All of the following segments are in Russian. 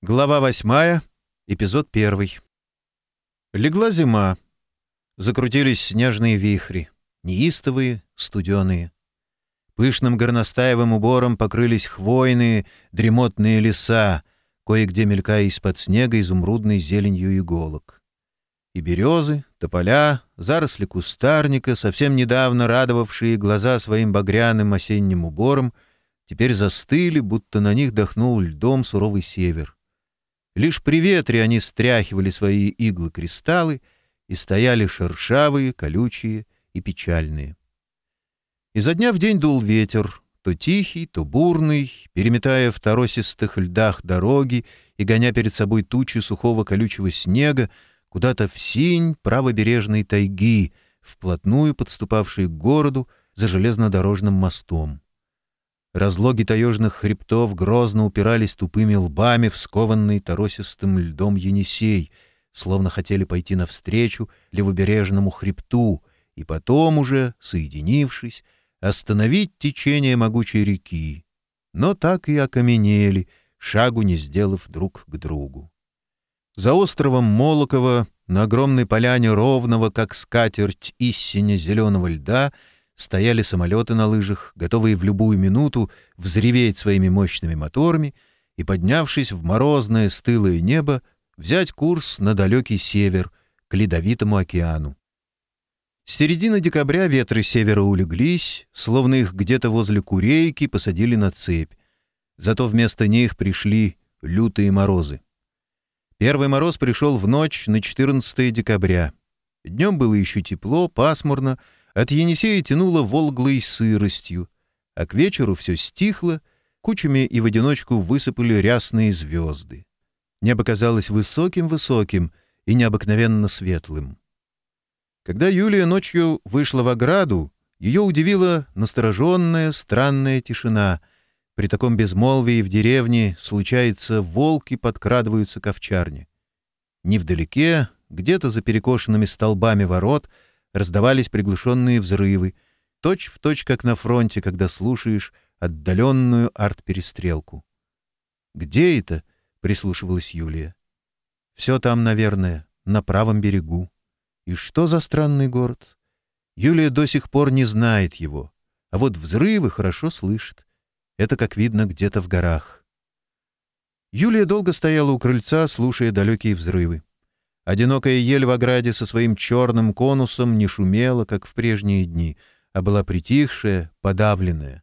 Глава восьмая, эпизод первый. Легла зима. Закрутились снежные вихри, неистовые, студеные. Пышным горностаевым убором покрылись хвойные, дремотные леса, кое-где мелькая из-под снега изумрудной зеленью иголок. И березы, тополя, заросли кустарника, совсем недавно радовавшие глаза своим багряным осенним убором, теперь застыли, будто на них дохнул льдом суровый север. Лишь при ветре они стряхивали свои иглы-кристаллы и стояли шершавые, колючие и печальные. Изо дня в день дул ветер, то тихий, то бурный, переметая в торосистых льдах дороги и гоня перед собой тучи сухого колючего снега куда-то в синь правобережной тайги, вплотную подступавшей к городу за железнодорожным мостом разлоги таежных хребтов грозно упирались тупыми лбами в скованный торосистым льдом Енисей, словно хотели пойти навстречу левобережному хребту и потом уже, соединившись, остановить течение могучей реки. Но так и окаменели, шагу не сделав друг к другу. За островом Молокова на огромной поляне ровного, как скатерть истине зеленого льда — стояли самолеты на лыжах, готовые в любую минуту взреветь своими мощными моторами и, поднявшись в морозное стылое небо, взять курс на далекий север, к Ледовитому океану. С середины декабря ветры севера улеглись, словно их где-то возле Курейки посадили на цепь. Зато вместо них пришли лютые морозы. Первый мороз пришел в ночь на 14 декабря. Днем было еще тепло, пасмурно, от Енисея тянуло волглой сыростью, а к вечеру все стихло, кучами и в одиночку высыпали рясные звезды. Небо казалось высоким-высоким и необыкновенно светлым. Когда Юлия ночью вышла в ограду, ее удивила настороженная, странная тишина. При таком безмолвии в деревне, случается, волки подкрадываются к овчарне. Невдалеке, где-то за перекошенными столбами ворот — раздавались приглушенные взрывы, точь в точь, как на фронте, когда слушаешь отдаленную артперестрелку. это?» — прислушивалась Юлия. «Все там, наверное, на правом берегу. И что за странный город? Юлия до сих пор не знает его, а вот взрывы хорошо слышит. Это, как видно, где-то в горах». Юлия долго стояла у крыльца, слушая далекие взрывы. Одинокая ель в ограде со своим черным конусом не шумела, как в прежние дни, а была притихшая, подавленная.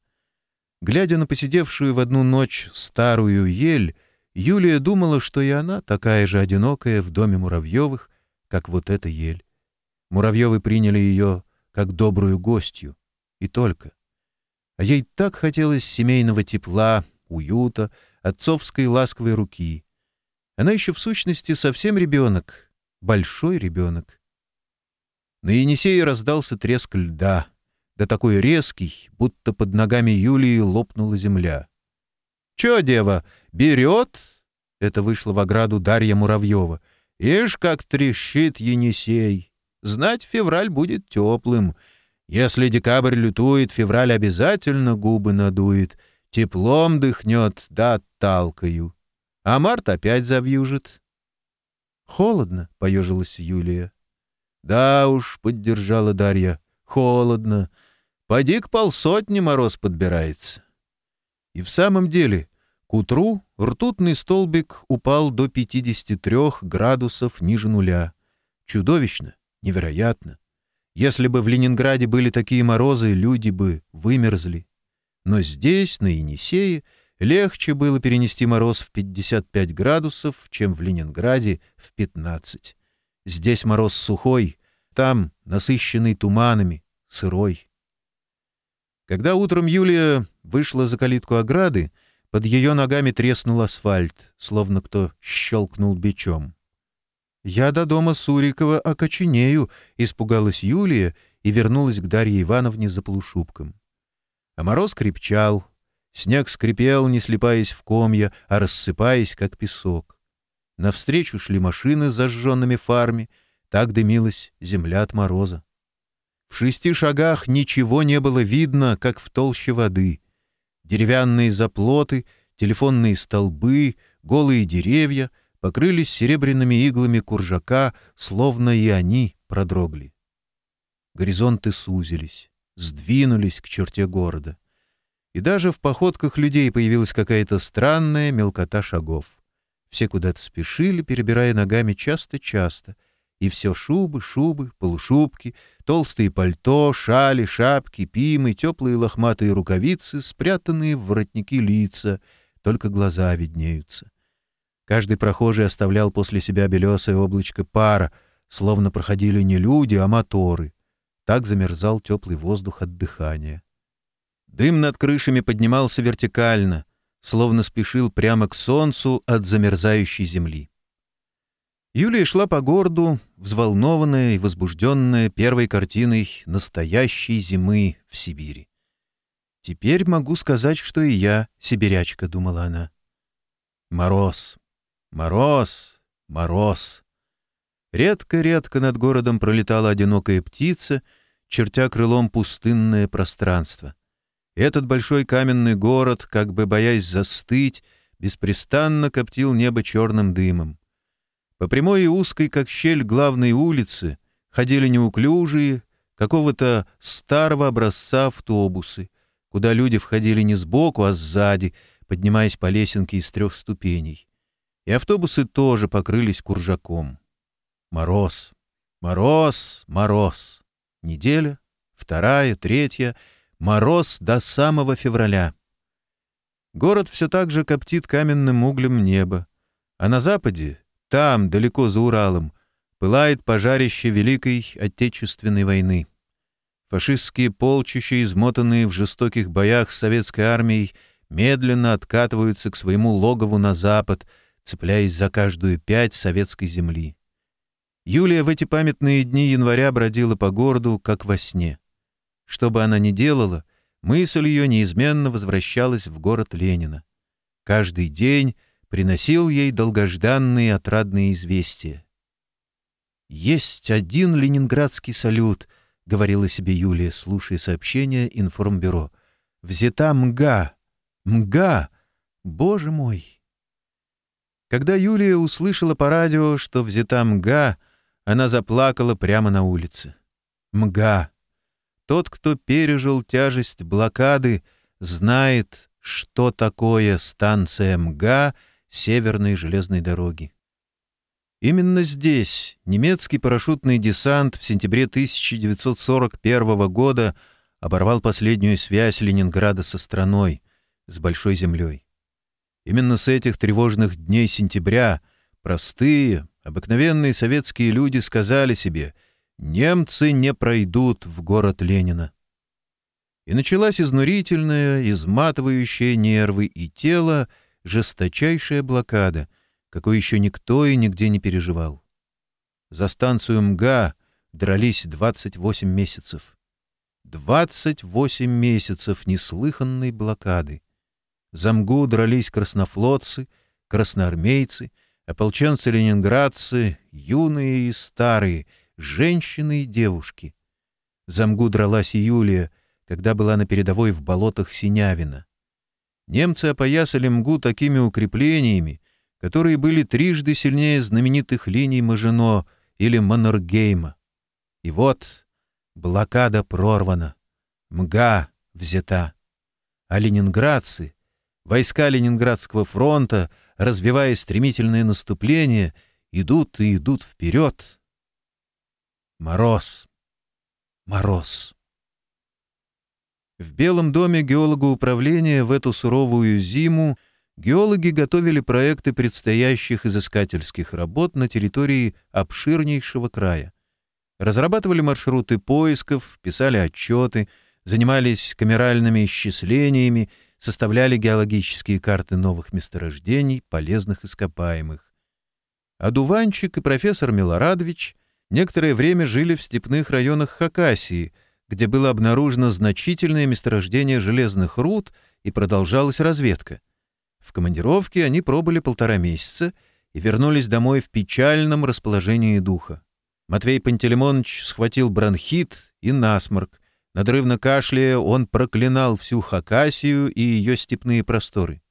Глядя на посидевшую в одну ночь старую ель, Юлия думала, что и она такая же одинокая в доме Муравьевых, как вот эта ель. Муравьевы приняли ее как добрую гостью, и только. А ей так хотелось семейного тепла, уюта, отцовской ласковой руки. Она еще в сущности совсем ребенок, большой ребенок. На Енисее раздался треск льда, да такой резкий, будто под ногами Юлии лопнула земля. «Чё, дева, берет?» — это вышло в ограду Дарья Муравьева. «Ишь, как трещит Енисей! Знать, февраль будет теплым. Если декабрь лютует, февраль обязательно губы надует, теплом дыхнет да отталкаю. А март опять завьюжит. «Холодно», — поежилась Юлия. «Да уж», — поддержала Дарья, — «холодно. Поди к полсотни мороз подбирается». И в самом деле, к утру ртутный столбик упал до 53 градусов ниже нуля. Чудовищно, невероятно. Если бы в Ленинграде были такие морозы, люди бы вымерзли. Но здесь, на Енисее, — легче было перенести мороз в 55 градусов, чем в Ленинграде в 15. Здесь мороз сухой, там насыщенный туманами, сырой. Когда утром Юлия вышла за калитку ограды, под ее ногами треснул асфальт, словно кто щелкнул бичом. «Я до дома Сурикова окоченею», — испугалась Юлия и вернулась к Дарье Ивановне за полушубком. А мороз крепчал, Снег скрипел, не слипаясь в комья, а рассыпаясь, как песок. Навстречу шли машины с зажженными фарами, так дымилась земля от мороза. В шести шагах ничего не было видно, как в толще воды. Деревянные заплоты, телефонные столбы, голые деревья покрылись серебряными иглами куржака, словно и они продрогли. Горизонты сузились, сдвинулись к черте города и даже в походках людей появилась какая-то странная мелкота шагов. Все куда-то спешили, перебирая ногами часто-часто, и все шубы, шубы, полушубки, толстые пальто, шали, шапки, пимы, теплые лохматые рукавицы, спрятанные в воротники лица, только глаза виднеются. Каждый прохожий оставлял после себя белесое облачко пара, словно проходили не люди, а моторы. Так замерзал теплый воздух от дыхания. Дым над крышами поднимался вертикально, словно спешил прямо к солнцу от замерзающей земли. Юлия шла по городу, взволнованная и возбужденная первой картиной настоящей зимы в Сибири. «Теперь могу сказать, что и я сибирячка», — думала она. «Мороз, мороз, мороз». Редко-редко над городом пролетала одинокая птица, чертя крылом пустынное пространство. Этот большой каменный город, как бы боясь застыть, беспрестанно коптил небо черным дымом. По прямой и узкой, как щель главной улицы, ходили неуклюжие, какого-то старого образца автобусы, куда люди входили не сбоку, а сзади, поднимаясь по лесенке из трех ступеней. И автобусы тоже покрылись куржаком. Мороз, мороз, мороз. Неделя, вторая, третья — Мороз до самого февраля. Город все так же коптит каменным углем небо. А на западе, там, далеко за Уралом, пылает пожарище Великой Отечественной войны. Фашистские полчища, измотанные в жестоких боях с советской армией, медленно откатываются к своему логову на запад, цепляясь за каждую пять советской земли. Юлия в эти памятные дни января бродила по городу, как во сне — что бы она ни делала, мысль ее неизменно возвращалась в город Ленина. Каждый день приносил ей долгожданные отрадные известия. «Есть один ленинградский салют», — говорила себе Юлия, слушая сообщение информбюро. «Взята мга! Мга! Боже мой!» Когда Юлия услышала по радио, что взята мга, она заплакала прямо на улице. «Мга! Тот, кто пережил тяжесть блокады, знает, что такое станция МГА Северной железной дороги. Именно здесь немецкий парашютный десант в сентябре 1941 года оборвал последнюю связь Ленинграда со страной, с Большой землей. Именно с этих тревожных дней сентября простые, обыкновенные советские люди сказали себе — Немцы не пройдут в город Ленина. И началась изнурительная, изматывающая нервы и тело жесточайшая блокада, какой еще никто и нигде не переживал. За станцию МГА дрались 28 месяцев. 28 месяцев неслыханной блокады. За МГУ дрались краснофлотцы, красноармейцы, ополченцы-ленинградцы, юные и старые — женщины и девушки. Замгу дралась Юлия, когда была на передовой в болотах Синявина. Немцы опоясали Мгу такими укреплениями, которые были трижды сильнее знаменитых линий Мажино или Маннергейма. И вот блокада прорвана, МГА взята. А ленинградцы, войска Ленинградского фронта, развивая стремительное наступление, идут и идут вперед, Мороз. Мороз. В Белом доме геолога управления в эту суровую зиму геологи готовили проекты предстоящих изыскательских работ на территории обширнейшего края. Разрабатывали маршруты поисков, писали отчеты, занимались камеральными исчислениями, составляли геологические карты новых месторождений, полезных ископаемых. Одуванчик и профессор Милорадович — некоторое время жили в степных районах Хакасии, где было обнаружено значительное месторождение железных руд и продолжалась разведка. В командировке они пробыли полтора месяца и вернулись домой в печальном расположении духа. Матвей Пантелеймонович схватил бронхит и насморк. Надрывно кашляя, он проклинал всю Хакасию и ее степные просторы.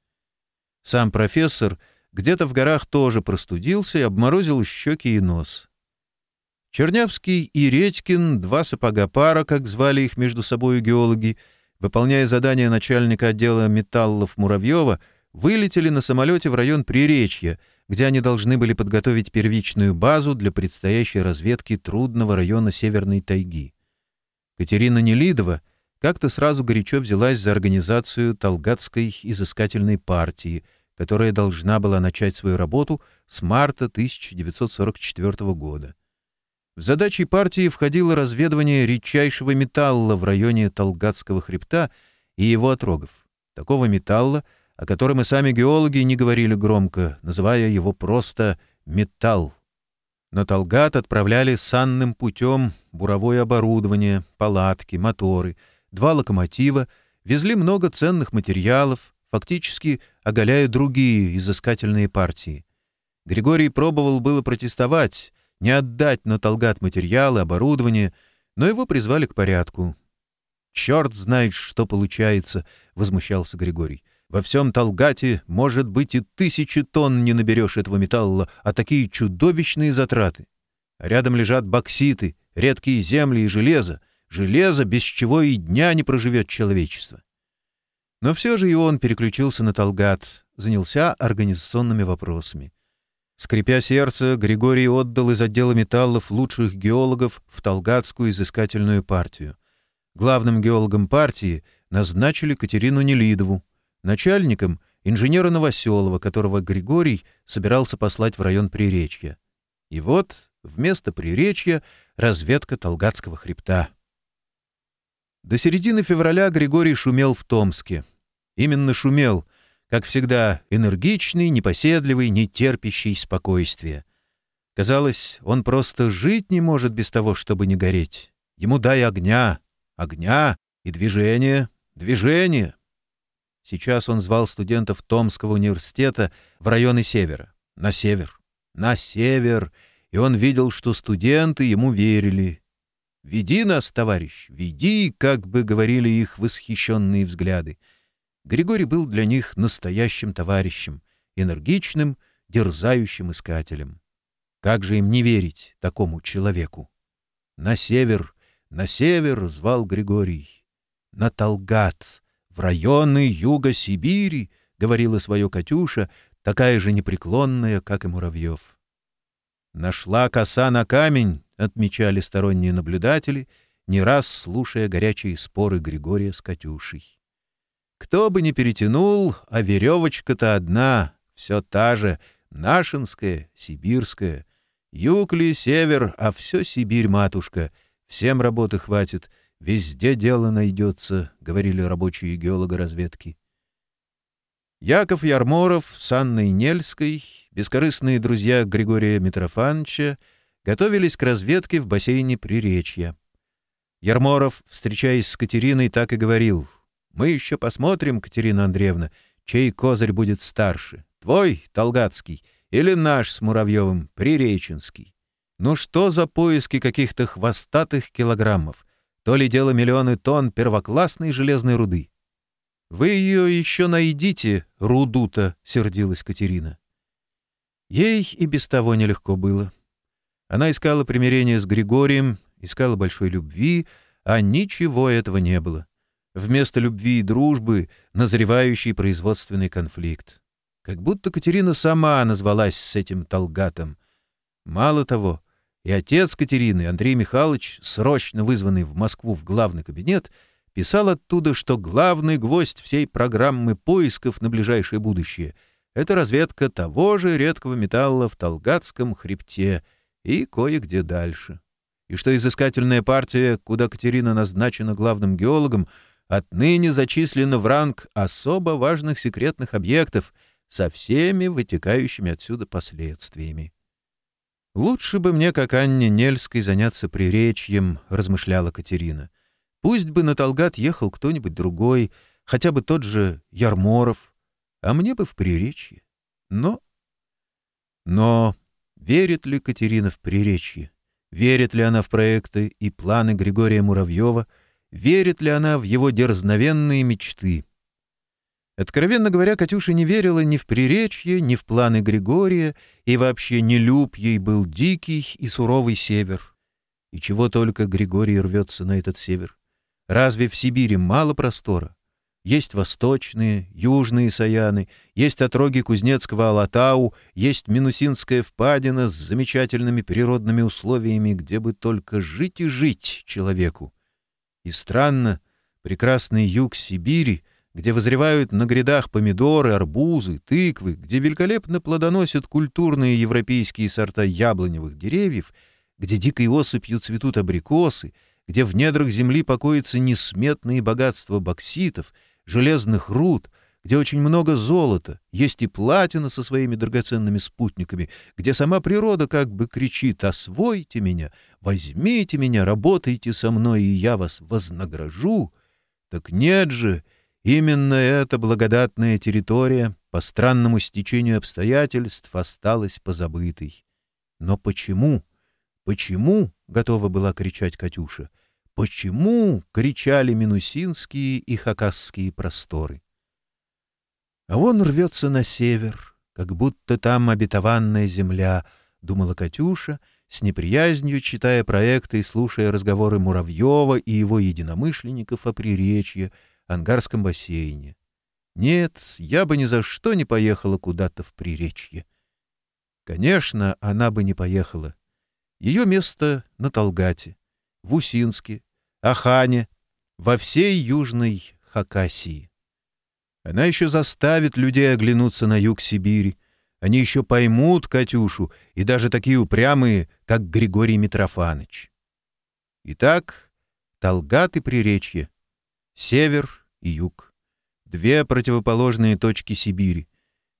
Сам профессор где-то в горах тоже простудился и обморозил щеки и нос. Чернявский и Редькин, два сапога пара, как звали их между собой геологи, выполняя задание начальника отдела металлов Муравьева, вылетели на самолете в район Приречья, где они должны были подготовить первичную базу для предстоящей разведки трудного района Северной тайги. Катерина Нелидова как-то сразу горячо взялась за организацию Талгатской изыскательной партии, которая должна была начать свою работу с марта 1944 года. В задачи партии входило разведывание редчайшего металла в районе Толгатского хребта и его отрогов. Такого металла, о котором и сами геологи не говорили громко, называя его просто «металл». На Толгат отправляли санным путем буровое оборудование, палатки, моторы, два локомотива, везли много ценных материалов, фактически оголяя другие изыскательные партии. Григорий пробовал было протестовать, не отдать на Талгат материалы, оборудование, но его призвали к порядку. «Черт знает, что получается», — возмущался Григорий. «Во всем Талгате, может быть, и тысячи тонн не наберешь этого металла, а такие чудовищные затраты. А рядом лежат бокситы, редкие земли и железо. Железо, без чего и дня не проживет человечество». Но все же и он переключился на Талгат, занялся организационными вопросами. Скрипя сердце, Григорий отдал из отдела металлов лучших геологов в Толгатскую изыскательную партию. Главным геологом партии назначили Катерину Нелидову, начальником — инженера Новоселова, которого Григорий собирался послать в район Приречья. И вот вместо Приречья разведка Толгатского хребта. До середины февраля Григорий шумел в Томске. Именно шумел — как всегда, энергичный, непоседливый, нетерпящий спокойствия. Казалось, он просто жить не может без того, чтобы не гореть. Ему дай огня, огня и движение, движение. Сейчас он звал студентов Томского университета в районы севера, на север, на север, и он видел, что студенты ему верили. «Веди нас, товарищ, веди», как бы говорили их восхищенные взгляды. Григорий был для них настоящим товарищем, энергичным, дерзающим искателем. Как же им не верить такому человеку? На север, на север звал Григорий. На Талгат, в районы юга Сибири, говорила свое Катюша, такая же непреклонная, как и Муравьев. Нашла коса на камень, отмечали сторонние наблюдатели, не раз слушая Кто бы ни перетянул, а веревочка-то одна, все та же, нашинская, сибирская. Юг ли север, а все Сибирь, матушка. Всем работы хватит, везде дело найдется, — говорили рабочие разведки. Яков Ярморов с Анной Нельской, бескорыстные друзья Григория Митрофановича, готовились к разведке в бассейне Приречья. Ярморов, встречаясь с Катериной, так и говорил — мы еще посмотрим, Катерина Андреевна, чей козырь будет старше. Твой, Толгацкий, или наш с Муравьевым, Приреченский. Ну что за поиски каких-то хвостатых килограммов? То ли дело миллионы тонн первоклассной железной руды. «Вы ее еще найдите, руду-то», — сердилась Катерина. Ей и без того нелегко было. Она искала примирения с Григорием, искала большой любви, а ничего этого не было вместо любви и дружбы назревающий производственный конфликт. Как будто Катерина сама назвалась с этим Толгатом. Мало того, и отец Катерины, Андрей Михайлович, срочно вызванный в Москву в главный кабинет, писал оттуда, что главный гвоздь всей программы поисков на ближайшее будущее — это разведка того же редкого металла в Толгатском хребте и кое-где дальше. И что изыскательная партия, куда Катерина назначена главным геологом — отныне зачислены в ранг особо важных секретных объектов со всеми вытекающими отсюда последствиями. «Лучше бы мне, как Анне Нельской, заняться приречьем», — размышляла Катерина. «Пусть бы на Толгат ехал кто-нибудь другой, хотя бы тот же Ярморов, а мне бы в приречье. Но... Но верит ли Катерина в приречье? Верит ли она в проекты и планы Григория Муравьева — верит ли она в его дерзновенные мечты. Откровенно говоря, Катюша не верила ни в приречье, ни в планы Григория, и вообще не люб ей был дикий и суровый север. И чего только Григорий рвется на этот север. Разве в Сибири мало простора? Есть восточные, южные Саяны, есть отроги Кузнецкого Алатау, есть Минусинская впадина с замечательными природными условиями, где бы только жить и жить человеку. И странно, прекрасный юг Сибири, где возревают на грядах помидоры, арбузы, тыквы, где великолепно плодоносят культурные европейские сорта яблоневых деревьев, где дикой осыпью цветут абрикосы, где в недрах земли покоятся несметные богатства бокситов, железных руд — где очень много золота, есть и платина со своими драгоценными спутниками, где сама природа как бы кричит «Освойте меня, возьмите меня, работайте со мной, и я вас вознагражу». Так нет же, именно эта благодатная территория по странному стечению обстоятельств осталась позабытой. Но почему? Почему? — готова была кричать Катюша. Почему? — кричали минусинские и хакасские просторы. А он рвется на север, как будто там обетованная земля, — думала Катюша, с неприязнью читая проекты и слушая разговоры Муравьева и его единомышленников о приречье, ангарском бассейне. Нет, я бы ни за что не поехала куда-то в приречье. Конечно, она бы не поехала. Ее место на Толгате, в Усинске, Ахане, во всей Южной Хакасии. Она еще заставит людей оглянуться на юг Сибири. Они еще поймут Катюшу, и даже такие упрямые, как Григорий Митрофанович. Итак, Талгат и Приречье, север и юг. Две противоположные точки Сибири.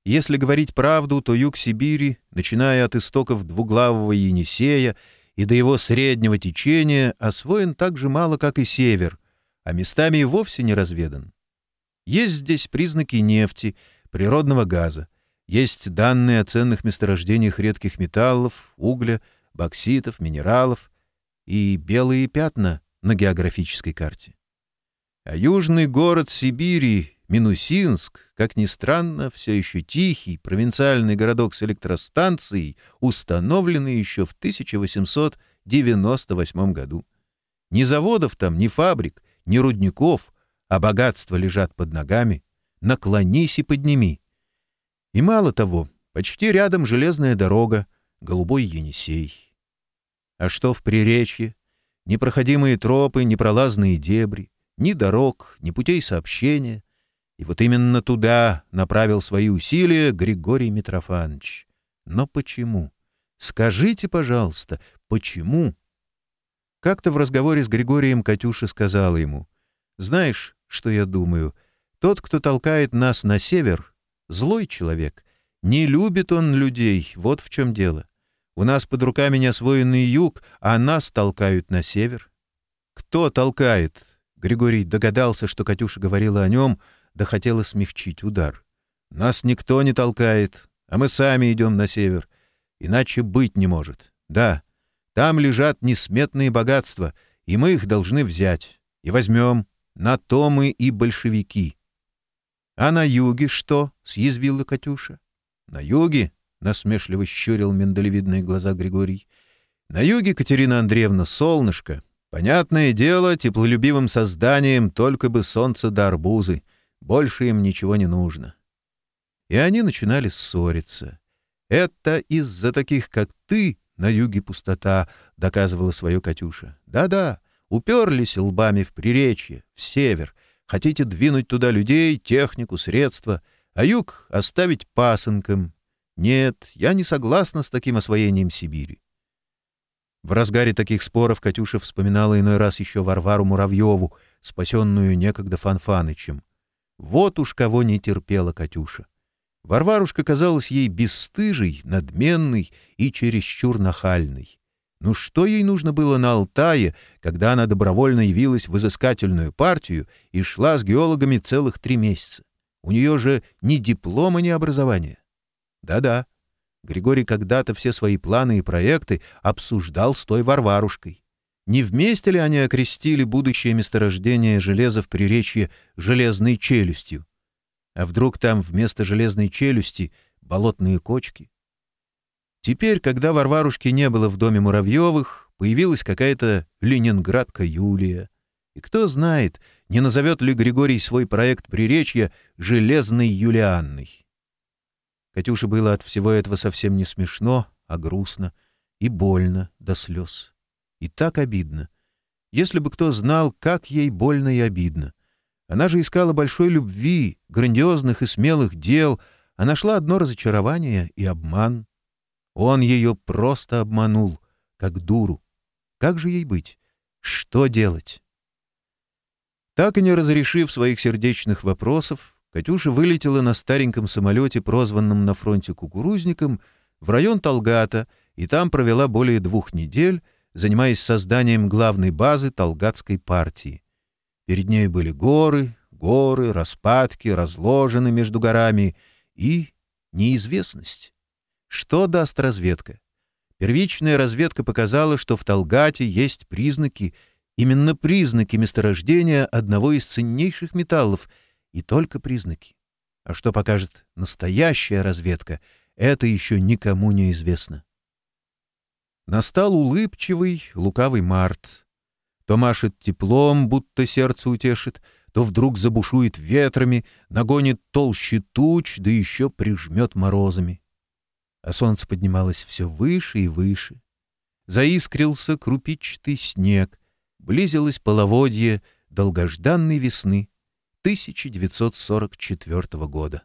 Если говорить правду, то юг Сибири, начиная от истоков двуглавого Енисея и до его среднего течения, освоен так же мало, как и север, а местами и вовсе не разведан. Есть здесь признаки нефти, природного газа. Есть данные о ценных месторождениях редких металлов, угля, бокситов, минералов и белые пятна на географической карте. А южный город Сибири, Минусинск, как ни странно, все еще тихий провинциальный городок с электростанцией, установленный еще в 1898 году. Ни заводов там, ни фабрик, ни рудников — а богатства лежат под ногами, наклонись и подними. И мало того, почти рядом железная дорога, голубой Енисей. А что в приречье? Непроходимые тропы, непролазные дебри, ни дорог, ни путей сообщения. И вот именно туда направил свои усилия Григорий Митрофанович. Но почему? Скажите, пожалуйста, почему? Как-то в разговоре с Григорием Катюша сказала ему, знаешь, что я думаю? Тот, кто толкает нас на север, злой человек. Не любит он людей, вот в чем дело. У нас под руками неосвоенный юг, а нас толкают на север. Кто толкает? Григорий догадался, что Катюша говорила о нем, да хотела смягчить удар. Нас никто не толкает, а мы сами идем на север. Иначе быть не может. Да, там лежат несметные богатства, и мы их должны взять. И возьмем. На то мы и большевики. — А на юге что? — съязвила Катюша. — На юге? — насмешливо щурил миндалевидные глаза Григорий. — На юге, Катерина Андреевна, солнышко. Понятное дело, теплолюбивым созданием только бы солнце да арбузы. Больше им ничего не нужно. И они начинали ссориться. «Это из-за таких, как ты, на юге пустота», — доказывала свое, Катюша. «Да-да, уперлись лбами в приречье, в север, хотите двинуть туда людей, технику, средства, а юг оставить пасынкам. Нет, я не согласна с таким освоением Сибири. В разгаре таких споров Катюша вспоминала иной раз еще Варвару Муравьеву, спасенную некогда Фанфанычем. Вот уж кого не терпела Катюша. Варварушка казалась ей бесстыжей, надменной и чересчур нахальной. Ну что ей нужно было на Алтае, когда она добровольно явилась в изыскательную партию и шла с геологами целых три месяца? У нее же ни диплома, ни образования. Да-да, Григорий когда-то все свои планы и проекты обсуждал с той Варварушкой. Не вместе ли они окрестили будущее месторождение железа в приречье «железной челюстью»? А вдруг там вместо железной челюсти болотные кочки? Теперь, когда Варварушки не было в доме Муравьевых, появилась какая-то ленинградка Юлия. И кто знает, не назовет ли Григорий свой проект «Приречья» «Железной Юлианной». Катюше было от всего этого совсем не смешно, а грустно и больно до слез. И так обидно. Если бы кто знал, как ей больно и обидно. Она же искала большой любви, грандиозных и смелых дел, а нашла одно разочарование и обман — он ее просто обманул, как дуру. Как же ей быть? Что делать? Так и не разрешив своих сердечных вопросов, Катюша вылетела на стареньком самолете, прозванном на фронте кукурузником, в район Талгата, и там провела более двух недель, занимаясь созданием главной базы Талгатской партии. Перед ней были горы, горы, распадки, разложены между горами и неизвестность. Что даст разведка? Первичная разведка показала, что в Талгате есть признаки, именно признаки месторождения одного из ценнейших металлов, и только признаки. А что покажет настоящая разведка, это еще никому не известно. Настал улыбчивый, лукавый март. То машет теплом, будто сердце утешит, то вдруг забушует ветрами, нагонит толще туч, да еще прижмет морозами. А Солнце поднималось все выше и выше. Заискрился крупичатый снег, близилось половодье долгожданной весны 1944 года.